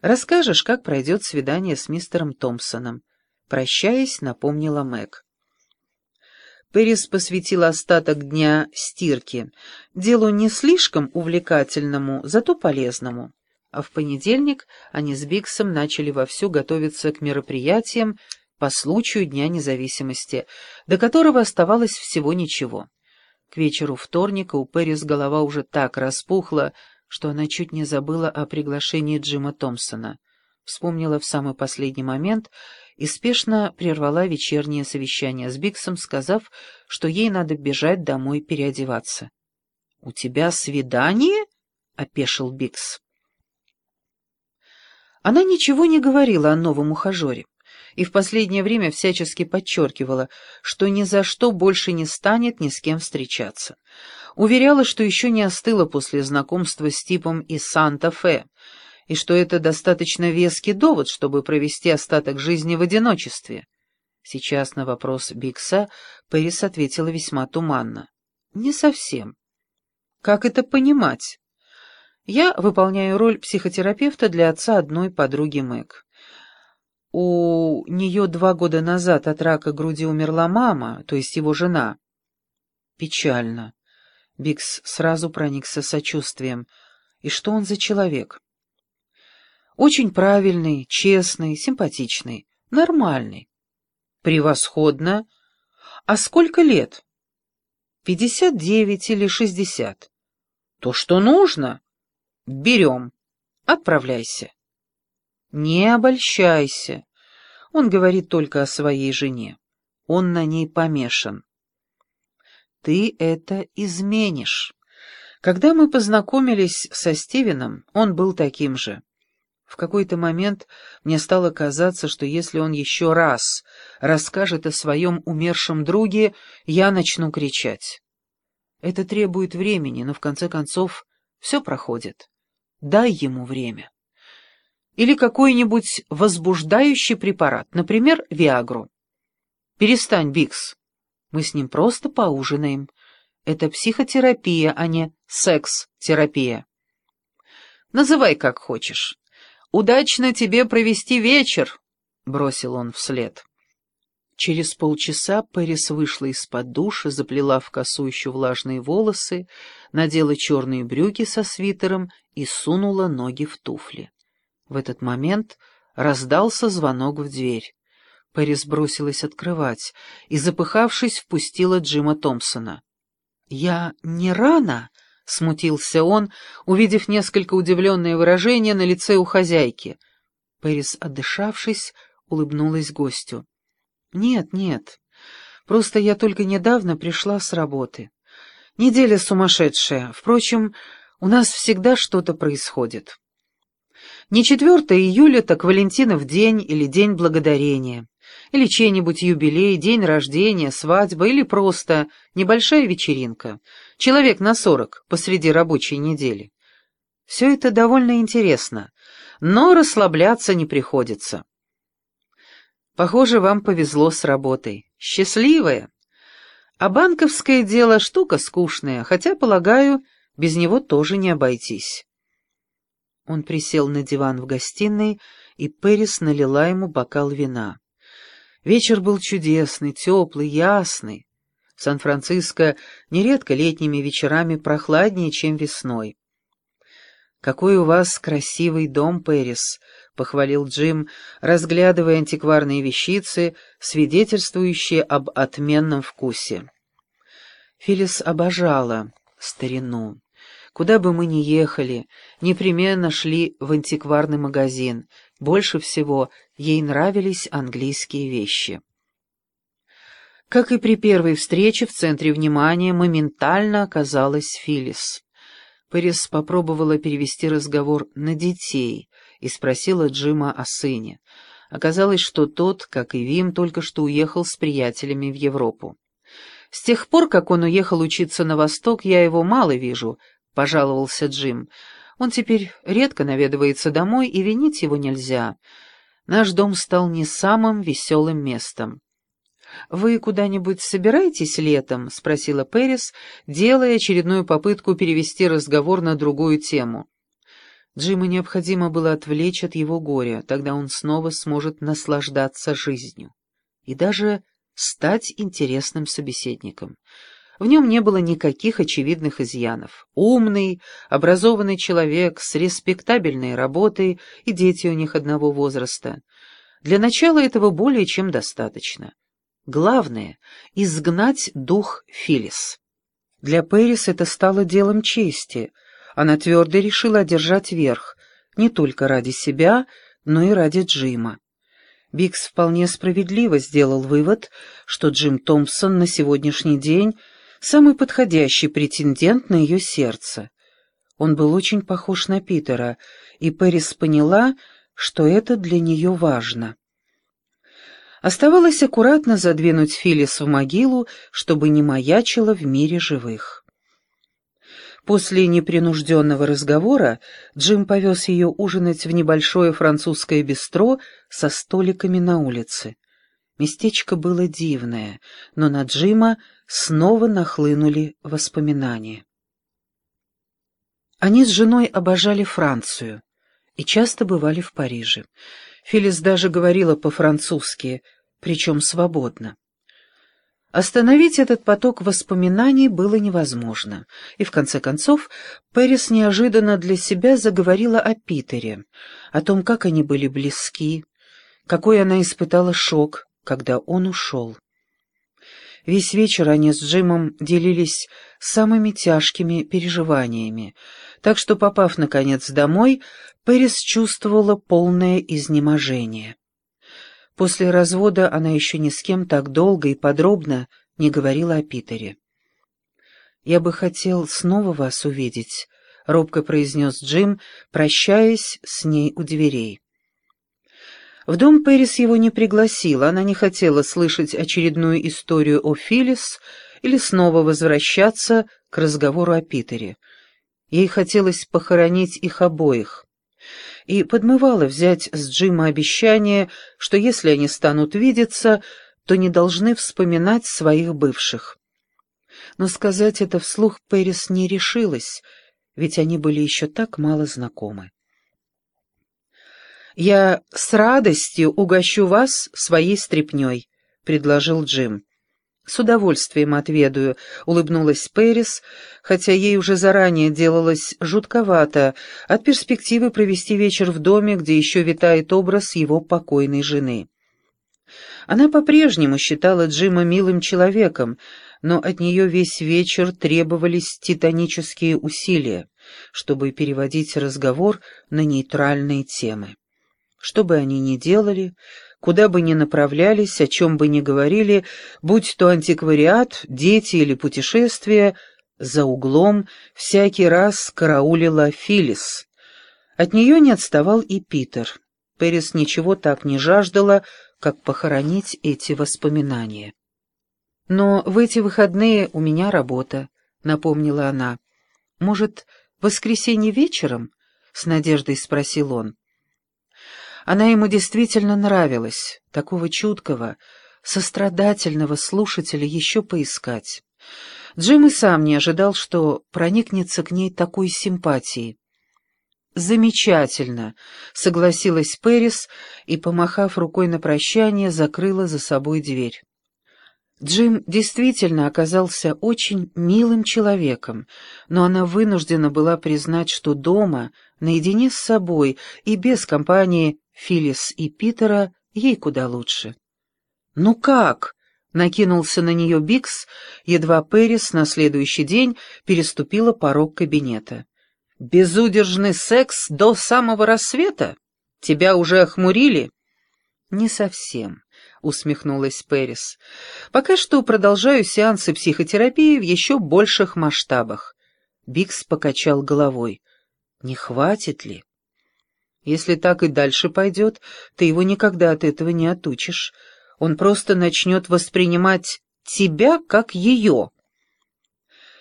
Расскажешь, как пройдет свидание с мистером Томпсоном. Прощаясь, напомнила Мэг. Пэрис посвятил остаток дня стирке, делу не слишком увлекательному, зато полезному. А в понедельник они с Биксом начали вовсю готовиться к мероприятиям по случаю Дня независимости, до которого оставалось всего ничего. К вечеру вторника у Пэрис голова уже так распухла, что она чуть не забыла о приглашении Джима Томпсона. Вспомнила в самый последний момент и спешно прервала вечернее совещание с Биксом, сказав, что ей надо бежать домой переодеваться. — У тебя свидание? — опешил Бикс. Она ничего не говорила о новом ухажере и в последнее время всячески подчеркивала, что ни за что больше не станет ни с кем встречаться. Уверяла, что еще не остыла после знакомства с типом из Санта-Фе, и что это достаточно веский довод, чтобы провести остаток жизни в одиночестве. Сейчас на вопрос Бикса Пэрис ответила весьма туманно. «Не совсем». «Как это понимать?» «Я выполняю роль психотерапевта для отца одной подруги Мэг. У нее два года назад от рака груди умерла мама, то есть его жена». «Печально». Бикс сразу проникся сочувствием. «И что он за человек?» Очень правильный, честный, симпатичный, нормальный. Превосходно. А сколько лет? Пятьдесят девять или шестьдесят. То, что нужно. Берем. Отправляйся. Не обольщайся. Он говорит только о своей жене. Он на ней помешан. Ты это изменишь. Когда мы познакомились со Стивеном, он был таким же. В какой-то момент мне стало казаться, что если он еще раз расскажет о своем умершем друге, я начну кричать. Это требует времени, но в конце концов все проходит. Дай ему время. Или какой-нибудь возбуждающий препарат, например, Виагру. Перестань, Бикс. Мы с ним просто поужинаем. Это психотерапия, а не секс-терапия. Называй как хочешь. «Удачно тебе провести вечер!» — бросил он вслед. Через полчаса Пэрис вышла из-под душа, заплела в косу еще влажные волосы, надела черные брюки со свитером и сунула ноги в туфли. В этот момент раздался звонок в дверь. Пэрис бросилась открывать и, запыхавшись, впустила Джима Томпсона. «Я не рано?» — смутился он, увидев несколько удивленное выражение на лице у хозяйки. Пэрис, отдышавшись, улыбнулась гостю. «Нет, нет, просто я только недавно пришла с работы. Неделя сумасшедшая. Впрочем, у нас всегда что-то происходит. Не 4 июля, так Валентинов день или День Благодарения или чей-нибудь юбилей, день рождения, свадьба или просто небольшая вечеринка, человек на сорок посреди рабочей недели. Все это довольно интересно, но расслабляться не приходится. Похоже, вам повезло с работой. Счастливая. А банковское дело штука скучная, хотя, полагаю, без него тоже не обойтись. Он присел на диван в гостиной, и Пэрис налила ему бокал вина. Вечер был чудесный, теплый, ясный. Сан-Франциско нередко летними вечерами прохладнее, чем весной. «Какой у вас красивый дом, Пэрис», — похвалил Джим, разглядывая антикварные вещицы, свидетельствующие об отменном вкусе. Филис обожала старину. Куда бы мы ни ехали, непременно шли в антикварный магазин. Больше всего ей нравились английские вещи. Как и при первой встрече, в центре внимания моментально оказалась Филис. Пэрис попробовала перевести разговор на детей и спросила Джима о сыне. Оказалось, что тот, как и Вим, только что уехал с приятелями в Европу. «С тех пор, как он уехал учиться на восток, я его мало вижу», — пожаловался Джим. «Он теперь редко наведывается домой, и винить его нельзя. Наш дом стал не самым веселым местом. «Вы куда-нибудь собираетесь летом?» — спросила Пэрис, делая очередную попытку перевести разговор на другую тему. Джиму необходимо было отвлечь от его горя, тогда он снова сможет наслаждаться жизнью и даже стать интересным собеседником. В нем не было никаких очевидных изъянов. Умный, образованный человек с респектабельной работой, и дети у них одного возраста. Для начала этого более чем достаточно. Главное — изгнать дух Филис. Для Пэрис это стало делом чести. Она твердо решила одержать верх, не только ради себя, но и ради Джима. Бикс вполне справедливо сделал вывод, что Джим Томпсон на сегодняшний день самый подходящий претендент на ее сердце. Он был очень похож на Питера, и Пэрис поняла, что это для нее важно. Оставалось аккуратно задвинуть Филис в могилу, чтобы не маячила в мире живых. После непринужденного разговора Джим повез ее ужинать в небольшое французское бистро со столиками на улице. Местечко было дивное, но на Джима снова нахлынули воспоминания. Они с женой обожали Францию и часто бывали в Париже. Филис даже говорила по-французски, причем свободно. Остановить этот поток воспоминаний было невозможно, и в конце концов Пэрис неожиданно для себя заговорила о Питере, о том, как они были близки, какой она испытала шок, когда он ушел. Весь вечер они с Джимом делились самыми тяжкими переживаниями, так что, попав, наконец, домой, Пэрис чувствовала полное изнеможение. После развода она еще ни с кем так долго и подробно не говорила о Питере. «Я бы хотел снова вас увидеть», — робко произнес Джим, прощаясь с ней у дверей. В дом Пэрис его не пригласила, она не хотела слышать очередную историю о Филлис или снова возвращаться к разговору о Питере. Ей хотелось похоронить их обоих и подмывала взять с Джима обещание, что если они станут видеться, то не должны вспоминать своих бывших. Но сказать это вслух Пэрис не решилась, ведь они были еще так мало знакомы. «Я с радостью угощу вас своей стряпней», — предложил Джим. «С удовольствием отведаю», — улыбнулась Пэрис, хотя ей уже заранее делалось жутковато от перспективы провести вечер в доме, где еще витает образ его покойной жены. Она по-прежнему считала Джима милым человеком, но от нее весь вечер требовались титанические усилия, чтобы переводить разговор на нейтральные темы. Что бы они ни делали, куда бы ни направлялись, о чем бы ни говорили, будь то антиквариат, дети или путешествия, за углом всякий раз караулила Филис. От нее не отставал и Питер. Пэрис ничего так не жаждала, как похоронить эти воспоминания. «Но в эти выходные у меня работа», — напомнила она. «Может, в воскресенье вечером?» — с надеждой спросил он. Она ему действительно нравилась, такого чуткого, сострадательного слушателя еще поискать. Джим и сам не ожидал, что проникнется к ней такой симпатией. «Замечательно», — согласилась Пэрис и, помахав рукой на прощание, закрыла за собой дверь. Джим действительно оказался очень милым человеком, но она вынуждена была признать, что дома, наедине с собой и без компании Филлис и Питера, ей куда лучше. «Ну как?» — накинулся на нее Бикс, едва Пэрис на следующий день переступила порог кабинета. «Безудержный секс до самого рассвета? Тебя уже охмурили?» «Не совсем», — усмехнулась Пэрис. «Пока что продолжаю сеансы психотерапии в еще больших масштабах». Бикс покачал головой. «Не хватит ли?» «Если так и дальше пойдет, ты его никогда от этого не отучишь. Он просто начнет воспринимать тебя как ее».